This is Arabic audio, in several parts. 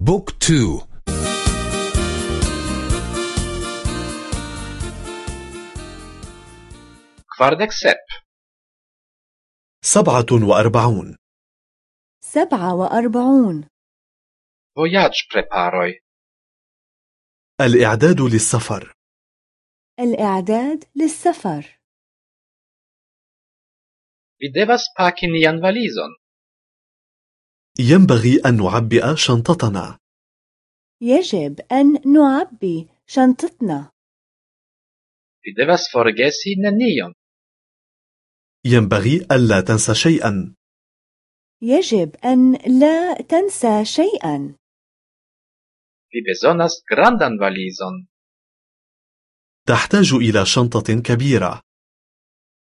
Book two. Kvardek sep. سبعة وأربعون. سبعة وأربعون. Vojaĝpreparoj الإعداد للسفر. الإعداد للسفر. Vi devas paki nian valizon. ينبغي أن نعبئ شنطتنا. يجب أن نعبي شنطتنا. Vi devas forgesi nenion. ينبغي ألا تنسى شيئا. يجب أن لا تنسى شيئا. Vi bezonas grandan valizon. تحتاج إلى شنطة كبيرة.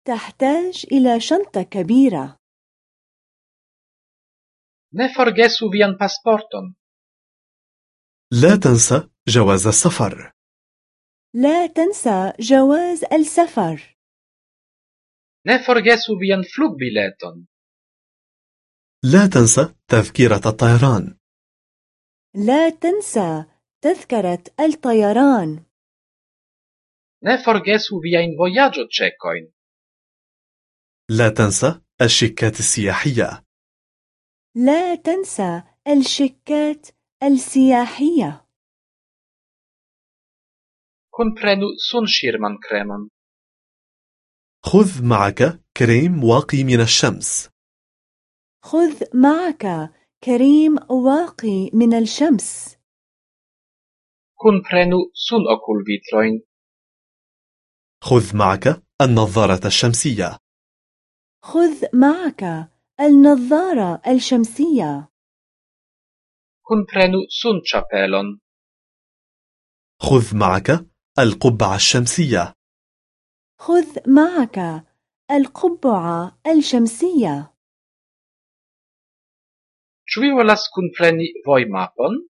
تحتاج إلى شنطة كبيرة. Ne forgesu vian pasporton. لا تنسى جواز السفر لا تنسى جواز السفر Ne forgesu vian flugbileton. لا تنسى تذكرة الطيران لا تنسى تذكرة الطيران Ne forgesu viajn vojaĝoĉekojn. لا تنسى الشيكات السياحية لا تنسى الشيكات السياحية kremon. خذ معك كريم واقي من الشمس خذ معك كريم واقي من الشمس. خذ معك النظارة الشمسية خذ معك النظارة الشمسية Kunprenu sunĉapelon. خذ معك القبعة الشمسية خذ معك القبعة الشمسية Ĉu vi volas kunpreni vojmapon?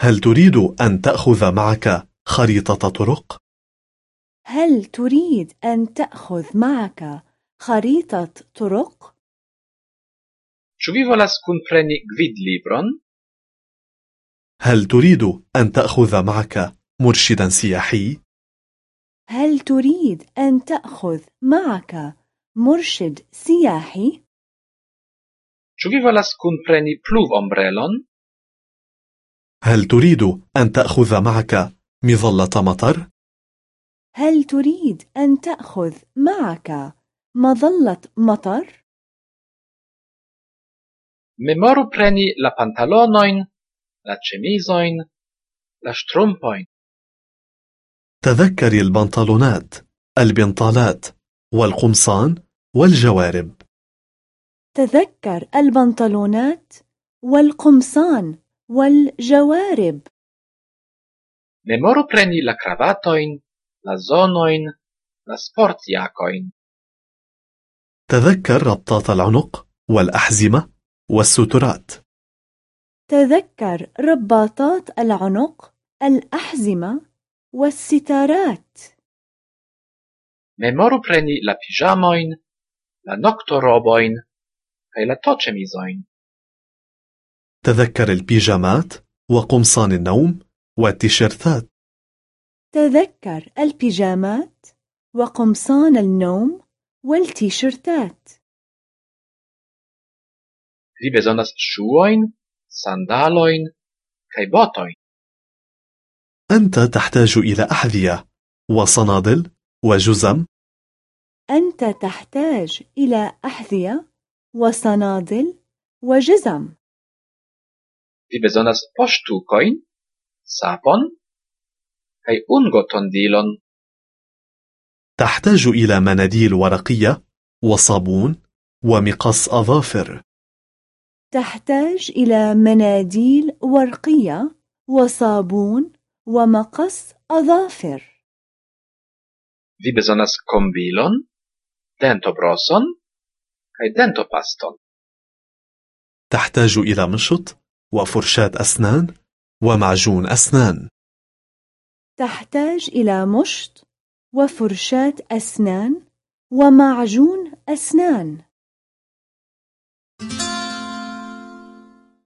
هل تريد أن تأخذ معك خريطة طرق؟ هل تريد أن تأخذ معك خريطة طرق؟ Ĉu vi volas kunpreni gvidlibron? هل تريد أن تأخذ معك مرشدا سياحي؟ هل تريد أن تأخذ معك مرشد سياحي؟ Ĉu vi volas kunpreni pluvombrelon? هل تريد أن تأخذ معك مظلة مطر؟ هل تريد أن تأخذ معك مظلة مطر. Memoru preni la pantalonojn, la ĉemizojn, la ŝtrumpojn تذكري البنطلونات البنطالات والقمصان والجوارب. تذكر البنطلونات والقمصان والجوارب. Memoru preni la kravatojn, la zonojn, la sportjakojn تذكر ربطات العنق والأحزمة والسترات. تذكر ربطات العنق الأحزمة والسترات Memoru preni la piżamojn, la noktorobojn kaj la toĉemizojn. تذكر البيجامات وقمصان النوم والتيشيرتات. تذكر البيجامات وقمصان النوم والتيشيرتات Vi bezonas ŝuojn, sandalojn kaj botojn. أنت تحتاج إلى أحذية وصنادل وجزم أنت تحتاج إلى أحذية وصنادل وجزم Vi bezonas poŝtukojn, sapon kaj ungotondilon. تحتاج إلى مناديل ورقية وصابون ومقص أظافر. تحتاج إلى مناديل ورقية وصابون ومقص أظافر. Vi bezonas kombilon, dentobroson kaj dentopaston. تحتاج إلى مشط وفرشاة أسنان ومعجون أسنان. تحتاج إلى مشط وفرشاة أسنان ومعجون أسنان.